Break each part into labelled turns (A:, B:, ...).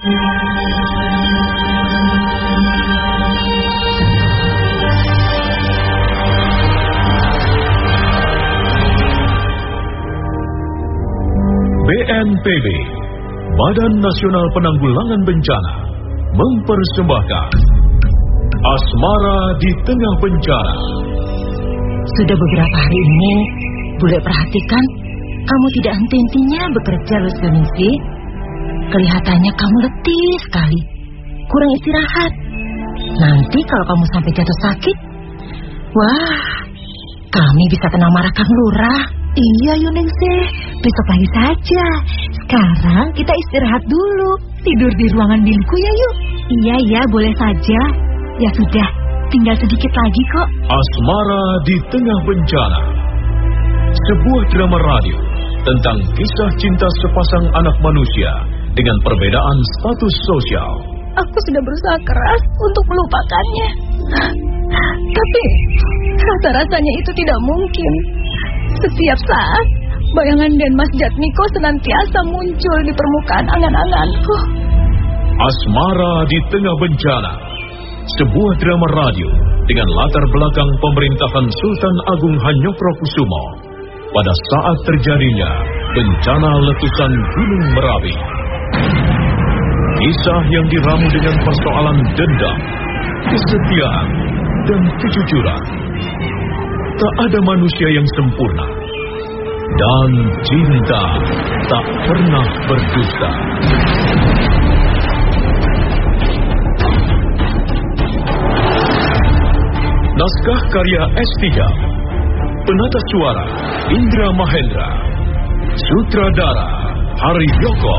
A: BNPB, Badan Nasional Penanggulangan Bencana, mempersembahkan Asmara di Tengah Bencana.
B: Sudah beberapa hari ini, Bule perhatikan, kamu tidak henti-hentinya bekerja, Lusyoningsi. Kelihatannya kamu letih sekali, kurang istirahat. Nanti kalau kamu sampai jatuh sakit, wah, kami bisa kena marah Kang Lurah.
C: Iya Yuningsih, besok pagi saja. Sekarang kita istirahat dulu. Tidur di ruangan biluku ya yuk. Iya iya boleh saja. Ya sudah, tinggal sedikit lagi kok.
A: Asmara di Tengah Bencana. Sebuah drama radio tentang kisah cinta sepasang anak manusia dengan perbedaan status sosial.
C: Aku sudah berusaha keras untuk melupakannya. Tapi rasa-rasanya itu tidak mungkin. Setiap saat, bayangan dan Mas Jatmiko senantiasa muncul di permukaan angan-anganku.
A: Asmara di Tengah Bencana. Sebuah drama radio dengan latar belakang pemerintahan Sultan Agung Hanyokrokusumo pada saat terjadinya bencana letusan Gunung Merapi. Kisah yang diramu dengan persoalan dendam, kesetiaan, dan kejujuran. Tak ada manusia yang sempurna. Dan cinta tak pernah berdusta. Naskah karya S3 Penata suara Indra Mahendra Sutradara Hari Yoko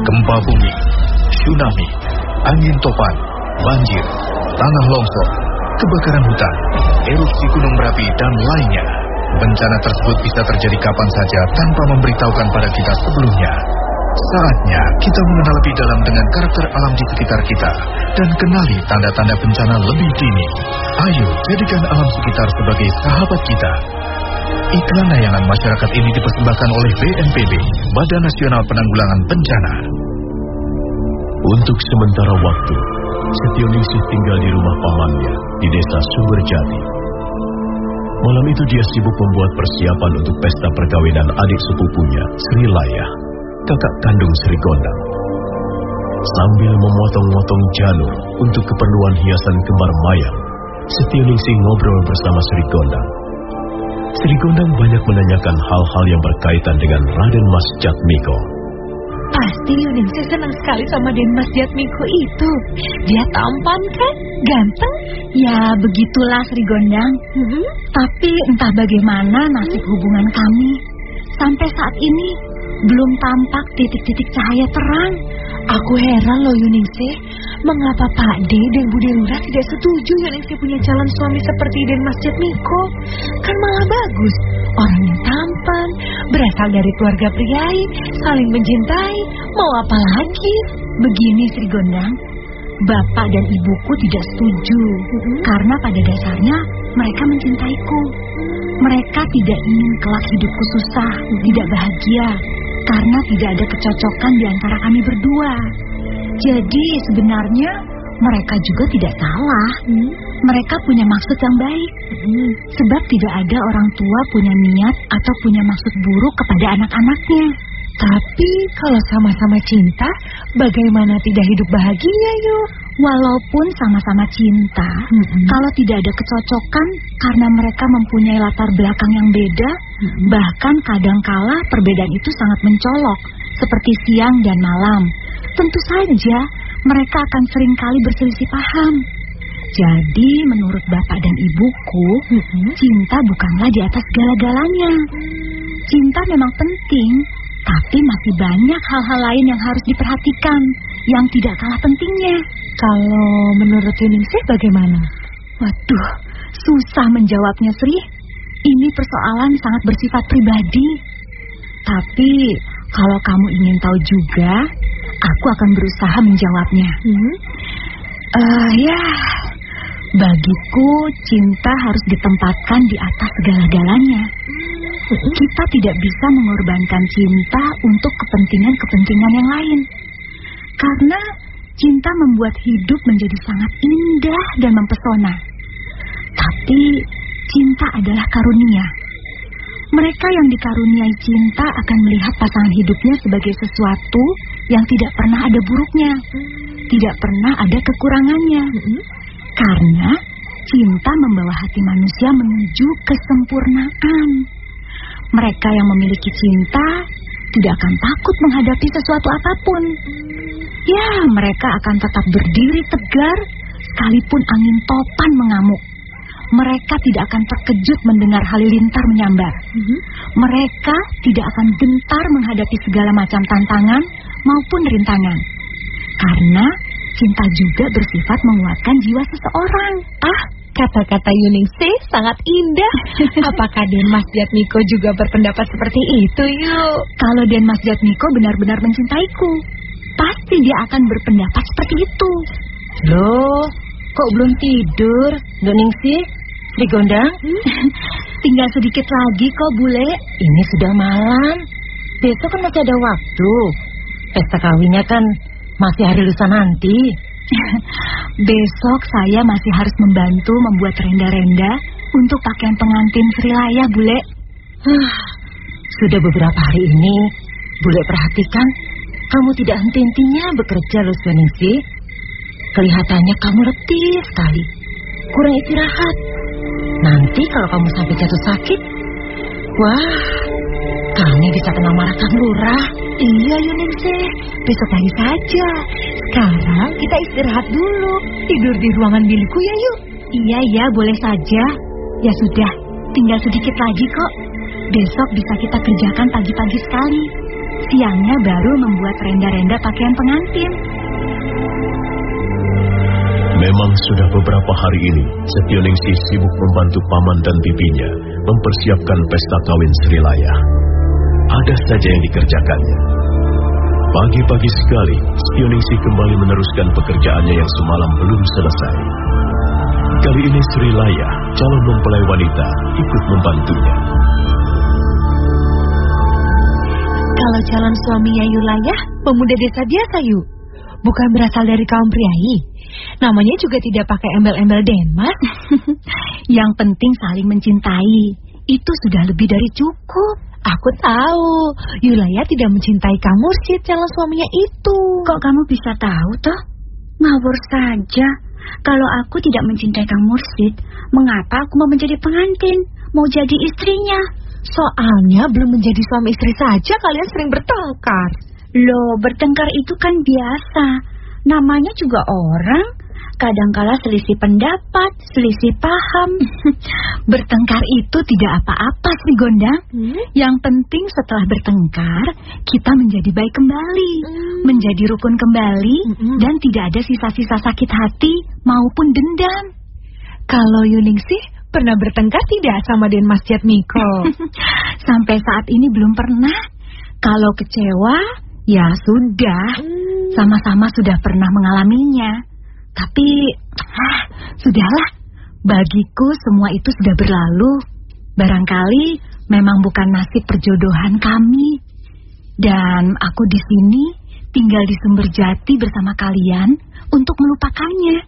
D: gempa bumi, tsunami, angin topan, banjir, tanah longsor, kebakaran hutan, erupsi gunung berapi, dan lainnya. Bencana tersebut bisa terjadi kapan saja tanpa memberitahukan pada kita sebelumnya. Saatnya kita mengenal lebih dalam dengan karakter alam di sekitar kita dan kenali tanda-tanda bencana lebih dini. Ayo jadikan alam sekitar sebagai sahabat kita. Iklan layanan masyarakat ini dipersembahkan oleh BNPB, Badan Nasional Penanggulangan Bencana.
A: Untuk sementara waktu, Setionisih tinggal di rumah pamannya di desa Sumberjati. Malam itu dia sibuk membuat persiapan untuk pesta perkawinan adik sepupunya, Sri Layah, kakak kandung Sri Gondang. Sambil memotong-motong janur untuk keperluan hiasan kembar mayang, Setionisih ngobrol bersama Sri Gondang. Sri Gondang banyak menanyakan hal-hal yang berkaitan dengan Raden Mas Jatmiko.
C: Pasti Yuningsih senang sekali sama Den Mas Jatmiko itu. Dia tampan kan? Ganteng? Ya begitulah Sri Gondang. Hmm? Tapi entah bagaimana nasib hubungan kami. Sampai saat ini belum tampak titik-titik cahaya terang. Aku heran loh Yuningsih. Mengapa Pak D dan Bu Delura tidak setuju Yuningsih punya calon suami seperti Den Mas Jatmiko? Kan malah bagus. Orang yang tampan, berasal dari keluarga priai, saling mencintai, mau apa lagi? Begini Sri Gondang, Bapak dan ibuku tidak setuju mm-hmm. karena pada dasarnya mereka mencintaiku. Mereka tidak ingin kelak hidupku susah, tidak bahagia karena tidak ada kecocokan di antara kami berdua. Jadi sebenarnya mereka juga tidak salah. Hmm. Mereka punya maksud yang baik. Hmm. Sebab tidak ada orang tua punya niat atau punya maksud buruk kepada anak-anaknya. Tapi kalau sama-sama cinta, bagaimana tidak hidup bahagia yuk? Walaupun sama-sama cinta, hmm. kalau tidak ada kecocokan karena mereka mempunyai latar belakang yang beda, hmm. bahkan kadangkala perbedaan itu sangat mencolok, seperti siang dan malam. Tentu saja mereka akan sering kali berselisih paham. Jadi menurut bapak dan ibuku, cinta bukanlah di atas segala-galanya. cinta memang penting, tapi masih banyak hal-hal lain yang harus diperhatikan yang tidak kalah pentingnya.
B: Kalau menurut Yuningsih bagaimana?
C: Waduh, susah menjawabnya Sri. Ini persoalan sangat bersifat pribadi. Tapi kalau kamu ingin tahu juga, aku akan berusaha menjawabnya.
B: Hmm?
C: Uh, ya, bagiku cinta harus ditempatkan di atas segala-galanya. Kita tidak bisa mengorbankan cinta untuk kepentingan-kepentingan yang lain. Karena cinta membuat hidup menjadi sangat indah dan mempesona. Tapi cinta adalah karunia. Mereka yang dikaruniai cinta akan melihat pasangan hidupnya sebagai sesuatu yang tidak pernah ada buruknya, tidak pernah ada kekurangannya. Karena cinta membawa hati manusia menuju kesempurnaan. Mereka yang memiliki cinta tidak akan takut menghadapi sesuatu apa pun. Ya, mereka akan tetap berdiri tegar sekalipun angin topan mengamuk. Mereka tidak akan terkejut mendengar halilintar menyambar. Mereka tidak akan gentar menghadapi segala macam tantangan maupun rintangan. Karena cinta juga bersifat menguatkan jiwa seseorang.
B: Ah, kata-kata Yuningsih sangat indah. Apakah Den Mas Jatmiko juga berpendapat seperti itu, yuk?
C: Kalau Den Mas Jatmiko benar-benar mencintaiku, pasti dia akan berpendapat seperti itu.
B: Loh, kok belum tidur, Yuningsih? Sri Gondang?
C: Tinggal sedikit lagi kok, Bule.
B: Ini sudah malam. Besok kan masih ada waktu. Pesta kawinnya kan masih hari lusa nanti.
C: Besok saya masih harus membantu membuat renda-renda untuk pakaian pengantin Sri Laya, Bule.
B: Sudah beberapa hari ini, Bule perhatikan kamu tidak henti-hentinya bekerja, Luswaningsi. Kelihatannya kamu letih sekali. Kurang istirahat. Nanti kalau kamu sampai jatuh sakit, wah, kami bisa kena marah Kang Lurah.
C: Iya, Yuningsih. Besok pagi saja. Sekarang kita istirahat dulu. Tidur di ruangan milikku ya, yuk. Iya, iya, boleh saja. Ya sudah, tinggal sedikit lagi kok. Besok bisa kita kerjakan pagi-pagi sekali. Siangnya baru membuat renda-renda pakaian pengantin.
A: Memang sudah beberapa hari ini, Setioningsi sibuk membantu paman dan bibinya mempersiapkan pesta kawin Sri Laya. Ada saja yang dikerjakannya. Pagi-pagi sekali, Setioningsi kembali meneruskan pekerjaannya yang semalam belum selesai. Kali ini Sri Laya, calon mempelai wanita, ikut membantunya.
C: Kalau calon suaminya Yulayah, pemuda desa biasa yuk. Bukan berasal dari kaum priai. Namanya juga tidak pakai embel-embel Denmark. Yang penting saling mencintai. Itu sudah lebih dari cukup.
B: Aku tahu, Yulaya tidak mencintai Kang Mursid calon suaminya itu.
C: Kok kamu bisa tahu toh? Ngawur saja. Kalau aku tidak mencintai Kang Mursid, mengapa aku mau menjadi pengantin? Mau jadi istrinya?
B: Soalnya belum menjadi suami istri saja kalian sering bertengkar.
C: Loh, bertengkar itu kan biasa. Namanya juga orang. Kadangkala selisih pendapat, selisih paham. bertengkar itu tidak apa-apa sih Gondang.
B: Hmm?
C: Yang penting setelah bertengkar, kita menjadi baik kembali.
B: Hmm.
C: Menjadi rukun kembali
B: Hmm.
C: dan tidak ada sisa-sisa sakit hati maupun dendam.
B: Kalau Yuningsih pernah bertengkar tidak sama Den Mas Jatmiko?
C: Sampai saat ini belum pernah. Kalau kecewa, ya sudah. Sama-sama sudah pernah mengalaminya. Tapi, ah, sudahlah. Bagiku semua itu sudah berlalu. Barangkali memang bukan nasib perjodohan kami. Dan aku di sini tinggal di sumber jati bersama kalian untuk melupakannya.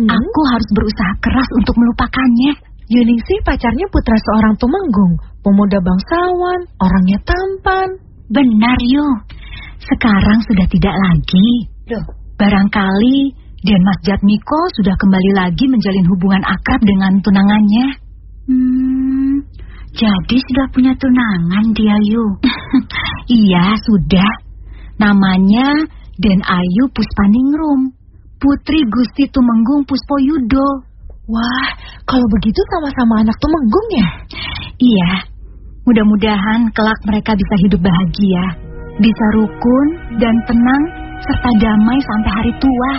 B: Hmm?
C: Aku harus berusaha keras untuk melupakannya.
B: Yuningsih pacarnya putra seorang tumenggung, pemuda bangsawan, orangnya tampan.
C: Benar, Yu. Sekarang sudah tidak lagi.
B: Loh,
C: Barangkali Dan Mas Jatmiko sudah kembali lagi menjalin hubungan akrab dengan tunangannya. Hmm, jadi sudah punya tunangan dia, Yu. iya, sudah. Namanya Den Ayu Puspaningrum, putri Gusti Tumenggung Puspoyudo.
B: Wah, kalau begitu sama-sama anak tumenggung ya?
C: Iya,
B: Mudah-mudahan kelak mereka bisa hidup bahagia, bisa rukun dan tenang serta damai sampai hari tua.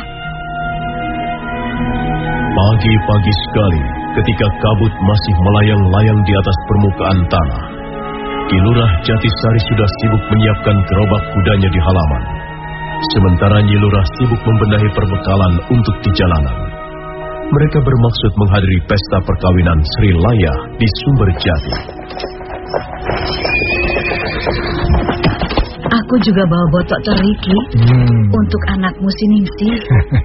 A: Pagi-pagi sekali, ketika kabut masih melayang-layang di atas permukaan tanah, Kilurah Jatisari sudah sibuk menyiapkan gerobak kudanya di halaman. Sementara Nyilurah sibuk membenahi perbekalan untuk di jalanan. Mereka bermaksud menghadiri pesta perkawinan Sri Laya di Sumber Jati.
E: Aku juga bawa botok teriki
F: Hmm.
E: untuk anakmu si Ningsi.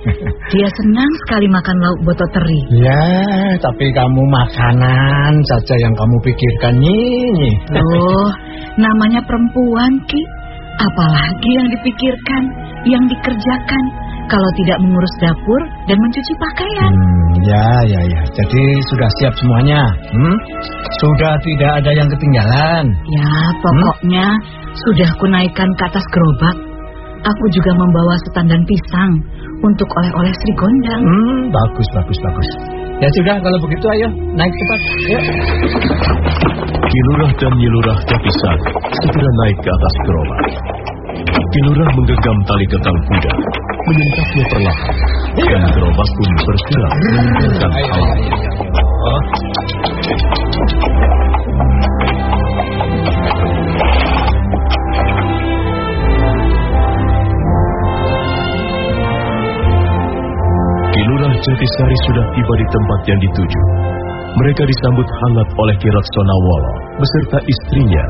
E: Dia senang sekali makan lauk botok teri.
F: Ya, tapi kamu makanan saja yang kamu pikirkan Nyi.
E: Loh, namanya perempuan, Ki. Apalagi yang dipikirkan, yang dikerjakan, kalau tidak mengurus dapur dan mencuci pakaian.
F: Hmm, ya, ya, ya. Jadi sudah siap semuanya. Hmm? Sudah tidak ada yang ketinggalan.
E: Ya, pokoknya sudah kunaikkan ke atas gerobak. Aku juga membawa setandan pisang untuk oleh-oleh Sri Gondang.
F: Hmm, bagus, bagus, bagus. Ya sudah, kalau begitu ayo naik cepat. Yuk.
A: Kilurah dan Nyilurah Jatisari segera naik ke atas gerobak. Kilurah menggenggam tali kekang kuda, menyentaknya perlahan, dan gerobak pun bergerak meninggalkan.
F: Oh.
A: Kilurah Jatisari sudah tiba di tempat yang dituju. Mereka disambut hangat oleh Kiraksona Wolo beserta istrinya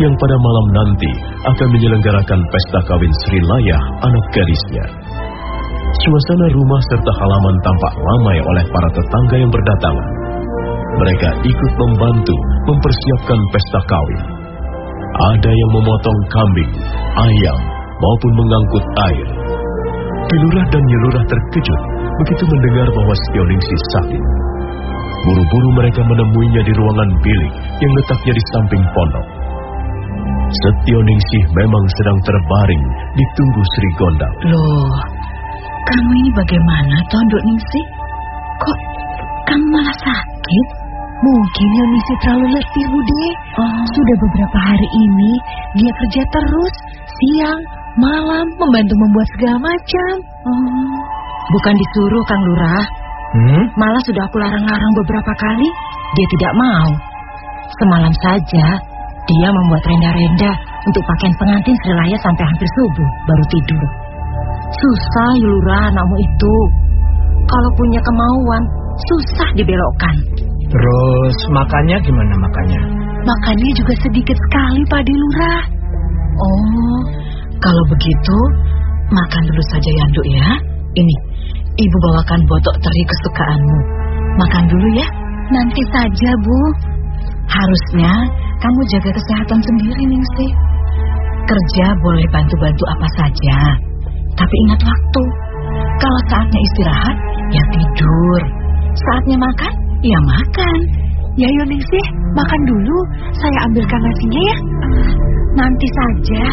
A: yang pada malam nanti akan menyelenggarakan pesta kawin Sri Layah anak gadisnya. Suasana rumah serta halaman tampak ramai oleh para tetangga yang berdatangan. Mereka ikut membantu mempersiapkan pesta kawin. Ada yang memotong kambing, ayam, maupun mengangkut air. Kilurah dan Nyelurah terkejut begitu mendengar bahwa Setioningsih sakit. Buru-buru mereka menemuinya di ruangan bilik yang letaknya di samping pondok. Setioningsih memang sedang terbaring ditunggu Sri Gondang.
E: Loh, kamu ini bagaimana, Tondok Ningsih? Kok kamu malah sakit?
B: Mungkin Yonisi terlalu letih, Bude.
E: Oh.
B: Sudah beberapa hari ini dia kerja terus, siang, malam, membantu membuat segala macam.
E: Oh, bukan disuruh Kang Lurah.
F: Hmm?
E: Malah sudah aku larang-larang beberapa kali, dia tidak mau. Semalam saja, dia membuat renda-renda untuk pakaian pengantin Sri Laya sampai hampir subuh, baru tidur. Susah Yulura anakmu itu. Kalau punya kemauan, susah dibelokkan.
F: Terus makannya gimana makannya?
B: Makannya juga sedikit sekali, Pak Lurah.
E: Oh, kalau begitu, makan dulu saja Yanduk ya. Ini, ibu bawakan botok teri kesukaanmu. Makan dulu ya.
B: Nanti saja, Bu.
E: Harusnya kamu jaga kesehatan sendiri, Ningsi. Kerja boleh bantu-bantu apa saja. Tapi ingat waktu. Kalau saatnya istirahat, ya tidur. Saatnya makan, ya makan.
B: Ya Yoningsih, makan dulu. Saya ambilkan nasinya ya.
E: Nanti saja.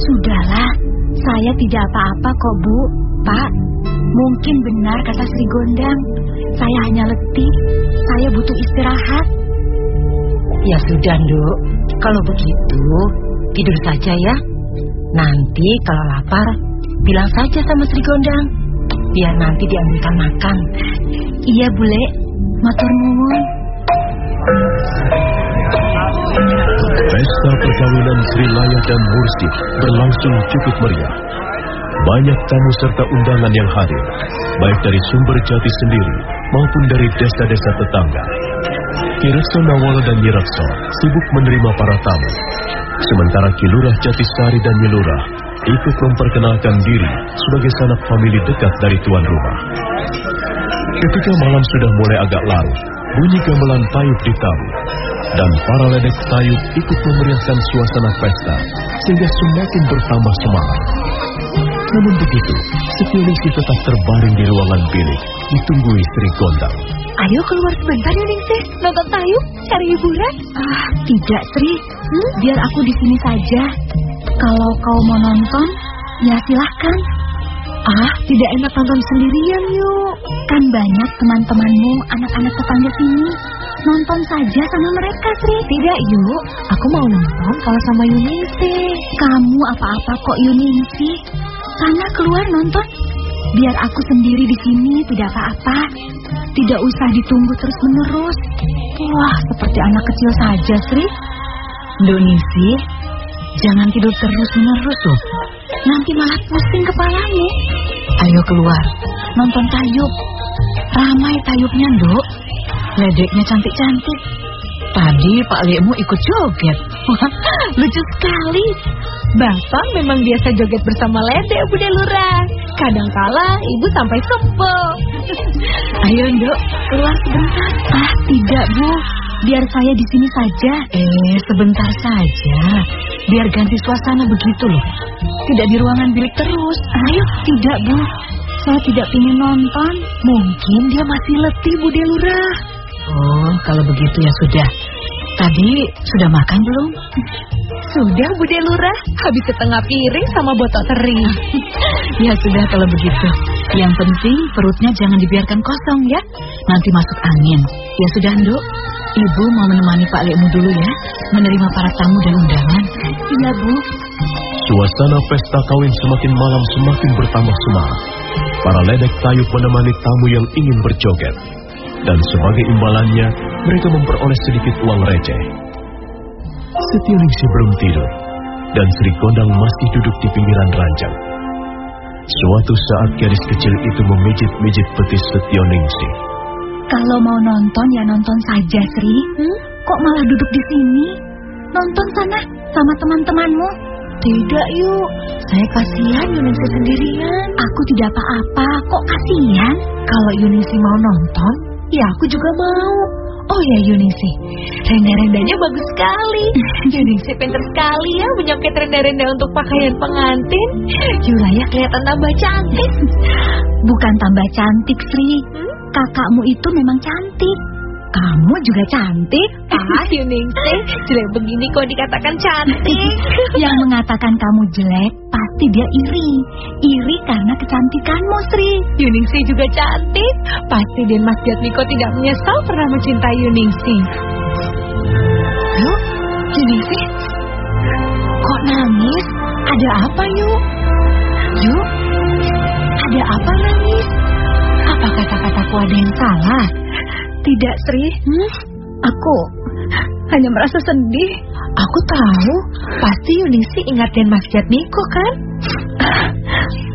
E: Sudahlah, saya tidak apa-apa kok, Bu. Pak, mungkin benar kata Sri Gondang. Saya hanya letih. Saya butuh istirahat. Ya sudah, Nduk. Kalau begitu, tidur saja ya. Nanti kalau lapar, bilang saja sama Sri Gondang. Biar nanti diambilkan makan. Iya, Bule. Matur nuwun.
A: Pesta perkawinan Sri Laya dan Mursid berlangsung cukup meriah. Banyak tamu serta undangan yang hadir, baik dari sumber jati sendiri maupun dari desa-desa tetangga. Kirakso Nawala dan Yirakso sibuk menerima para tamu. Sementara Kilurah Jatisari dan Nyelurah ikut memperkenalkan diri sebagai sanak famili dekat dari tuan rumah. Ketika malam sudah mulai agak larut, bunyi gamelan tayub ditabuh, dan para ledek tayub ikut memeriahkan suasana pesta sehingga semakin bertambah semangat. Namun begitu, Setioningsih tetap terbaring di ruangan bilik, ditunggui Sri Gondang.
B: Ayo keluar sebentar Yoningsih. Nonton tayub, cari hiburan.
E: Ah, tidak, Sri. Biar aku di sini saja. Kalau kau mau nonton, ya silahkan.
B: Ah, tidak enak nonton sendirian yuk.
E: Kan banyak teman-temanmu, anak-anak tetangga sini.
C: nonton saja sama mereka, Sri.
B: Tidak, Yuk. Aku mau nonton kalau sama Yuningsi.
C: Kamu apa-apa kok, Yuningsi. Sana keluar nonton. Biar aku sendiri di sini tidak apa-apa. Tidak usah ditunggu terus-menerus. Wah, seperti anak kecil saja, Sri.
B: Yuningsi, jangan tidur terus-menerus loh.
C: Nanti malah pusing kepalamu.
B: Ayo keluar, nonton tayub. Ramai tayubnya, Nduk. Ledeknya cantik-cantik. Tadi Pak Lekmu ikut joget.
C: Lucu sekali. Bapak memang biasa joget bersama ledek, Bude Lurah. Kadangkala ibu sampai sebel.
B: Ayo, Nduk, keluar sebentar.
C: Ah, tidak, Bu. Biar saya di sini saja.
B: Eh, sebentar saja. Biar ganti suasana begitu loh. Tidak di ruangan bilik terus.
C: Ayo, tidak, Bu. Saya tidak ingin nonton. Mungkin dia masih letih, Bu Delura.
B: Oh, kalau begitu ya sudah. Tadi sudah makan belum?
C: Sudah, Bu Delura. Habis setengah piring sama botol teri.
B: ya sudah kalau begitu. Yang penting perutnya jangan dibiarkan kosong ya. Nanti masuk angin. Ya sudah, Nduk. Ibu mau menemani Pak Lekmu dulu ya, menerima para tamu dan undangan.
C: Iya, Bu.
A: Suasana pesta kawin semakin malam semakin bertambah semangat. Para ledek tayub menemani tamu yang ingin berjoget. Dan sebagai imbalannya, mereka memperoleh sedikit uang receh. Setioningsi belum tidur, dan Sri Gondang masih duduk di pinggiran ranjang. Suatu saat gadis kecil itu memijit-mijit betis Setioningsi.
C: Kalau mau nonton ya nonton saja, Sri. Hmm? Kok malah duduk di sini? Nonton sana sama teman-temanmu.
B: Tidak, yuk. Saya kasihan Yuningsi sendirian.
C: Aku tidak apa-apa. Kok kasihan?
B: Kalau Yuningsi mau nonton, ya aku juga mau. Oh ya Yuningsi, renda-rendanya bagus sekali.
C: Yuningsi pintar sekali ya menyongket renda-renda untuk pakaian pengantin.
B: Yulaya kelihatan tambah cantik.
C: Bukan tambah cantik, Sri. Hmm? Kakakmu itu memang cantik. Kamu juga cantik.
B: Ah, Yuningsi, jelek begini kok dikatakan cantik.
C: Yang mengatakan kamu jelek, pasti dia iri. Iri karena kecantikanmu, Sri.
B: Yuningsi juga cantik. Pasti Den Mas Jatmiko tidak menyesal pernah mencintai Yuningsi.
C: Yuk, Yuningsi. Kok nangis? Ada apa, Yuk? Yuk, ada apa nangis?
B: Apa kata-kataku ada yang salah?
C: Tidak, Sri. Hmm? Aku hanya merasa sedih.
B: Aku tahu, pasti Yunisi ingat Den Mas Jatmiko kan?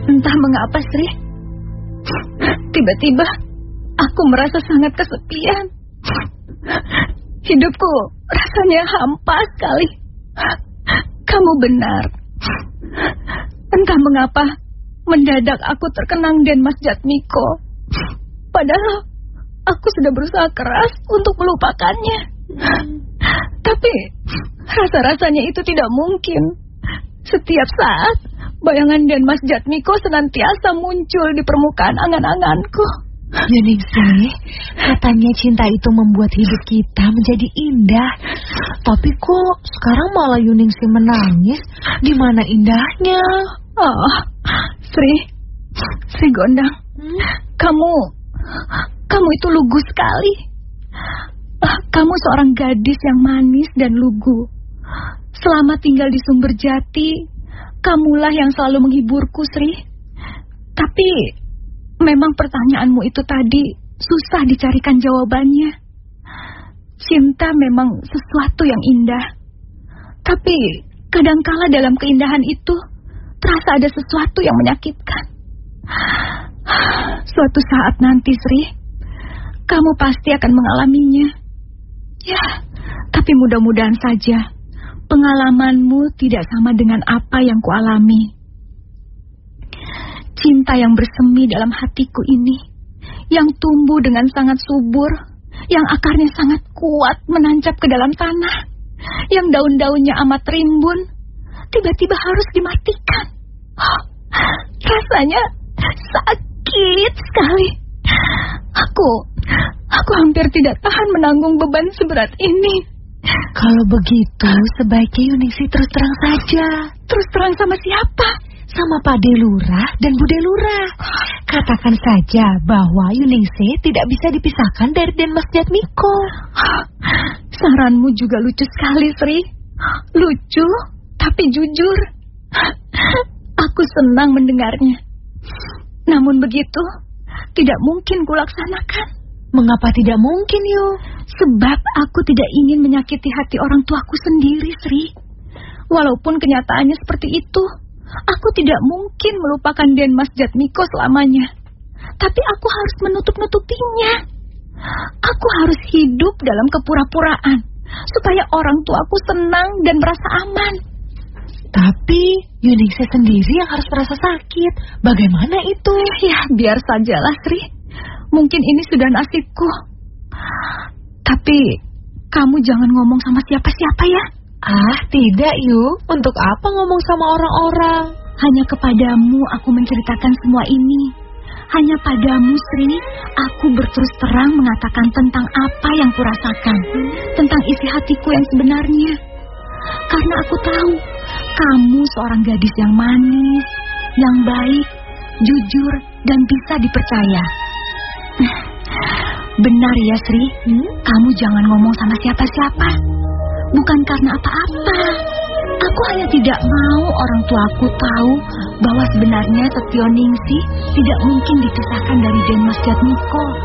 C: Entah mengapa, Sri. Tiba-tiba aku merasa sangat kesepian. Hidupku rasanya hampa sekali. Kamu benar. Entah mengapa mendadak aku terkenang Den Mas Jatmiko. Padahal aku sudah berusaha keras untuk melupakannya. Tapi rasa-rasanya itu tidak mungkin. Setiap saat bayangan dan Mas Jatmiko senantiasa muncul di permukaan angan-anganku.
B: Yuningsi, katanya cinta itu membuat hidup kita menjadi indah. Tapi kok sekarang malah Yuningsi menangis? Di mana indahnya?
C: Oh, Sri, Sri Gondang, hmm? kamu, kamu itu lugu sekali. Kamu seorang gadis yang manis dan lugu. Selama tinggal di Sumber Jati, kamulah yang selalu menghiburku, Sri. Tapi memang pertanyaanmu itu tadi susah dicarikan jawabannya. Cinta memang sesuatu yang indah. Tapi kadangkala dalam keindahan itu terasa ada sesuatu yang menyakitkan. Suatu saat nanti, Sri, kamu pasti akan mengalaminya. Ya, tapi mudah-mudahan saja pengalamanmu tidak sama dengan apa yang kualami. Cinta yang bersemi dalam hatiku ini, yang tumbuh dengan sangat subur, yang akarnya sangat kuat menancap ke dalam tanah, yang daun-daunnya amat rimbun, tiba-tiba harus dimatikan. Oh, rasanya sakit sekali. Aku, aku hampir tidak tahan menanggung beban seberat ini.
B: Kalau begitu, sebaiknya Yunisi terus terang saja.
C: Terus terang sama siapa? sama Pak Delura dan Bude Lurah. Katakan saja bahwa Yuningse tidak bisa dipisahkan dari Denmas Jatmiko. Saranmu juga lucu sekali, Sri. Lucu, tapi jujur. Aku senang mendengarnya. Namun begitu, tidak mungkin kulaksanakan.
B: Mengapa tidak mungkin, Yu?
C: Sebab aku tidak ingin menyakiti hati orang tuaku sendiri, Sri. Walaupun kenyataannya seperti itu, aku tidak mungkin melupakan Denmas Jatmiko selamanya. Tapi aku harus menutup-nutupinya. Aku harus hidup dalam kepura-puraan supaya orang tuaku senang dan merasa aman.
B: Tapi Yuningse sendiri yang harus merasa sakit. Bagaimana itu?
C: Ya, biar sajalah, Sri. Mungkin ini sudah nasibku. Tapi kamu jangan ngomong sama siapa-siapa ya.
B: Ah, tidak, Yu. Untuk apa ngomong sama orang-orang?
C: Hanya kepadamu aku menceritakan semua ini. Hanya padamu, Sri, aku berterus terang mengatakan tentang apa yang kurasakan. Tentang isi hatiku yang sebenarnya. Karena aku tahu, kamu seorang gadis yang manis, yang baik, jujur, dan bisa dipercaya. Benar ya, Sri. Hmm? Kamu jangan ngomong sama siapa-siapa. Bukan karena apa-apa. Aku hanya tidak mau orang tuaku tahu bahwa sebenarnya Setioningsi tidak mungkin dipisahkan dari Denmas Jatmiko.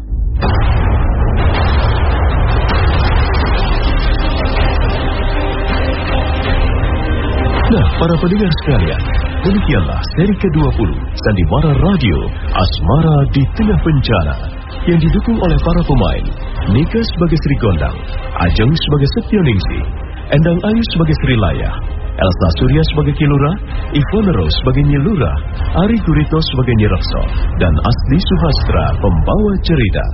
A: Nah, para pendengar sekalian, demikianlah seri ke-20 Sandiwara Radio Asmara di Tengah Bencana yang didukung oleh para pemain Nika sebagai Sri Gondang, Ajeng sebagai Setioningsi, Endang Ayu sebagai Sri Laya, Elsa Surya sebagai Kilura, Ivone Rose sebagai Nyilura, Ari Gurito sebagai Nyirekso, dan Asli Suhastra pembawa cerita.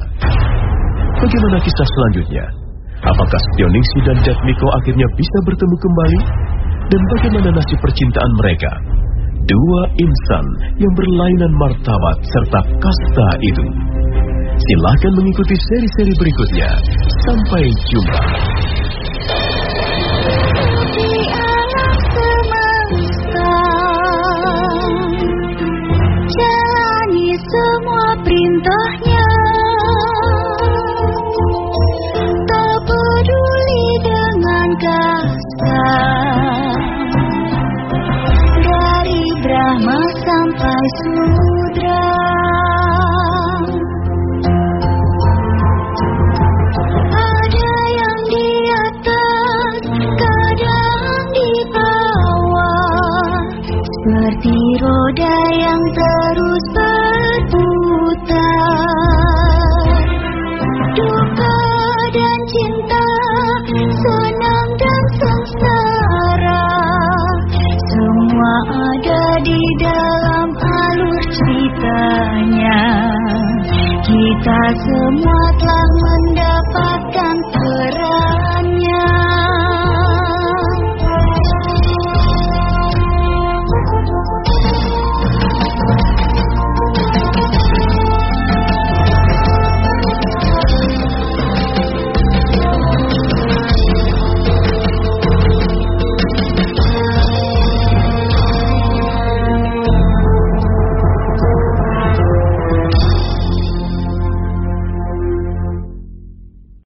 A: Bagaimana kisah selanjutnya? Apakah Setioningsi dan Jatmiko akhirnya bisa bertemu kembali? Dan bagaimana nasib percintaan mereka? Dua insan yang berlainan martabat serta kasta itu. Silahkan mengikuti seri-seri berikutnya. Sampai jumpa.
G: Dalam alur ceritanya Kita semua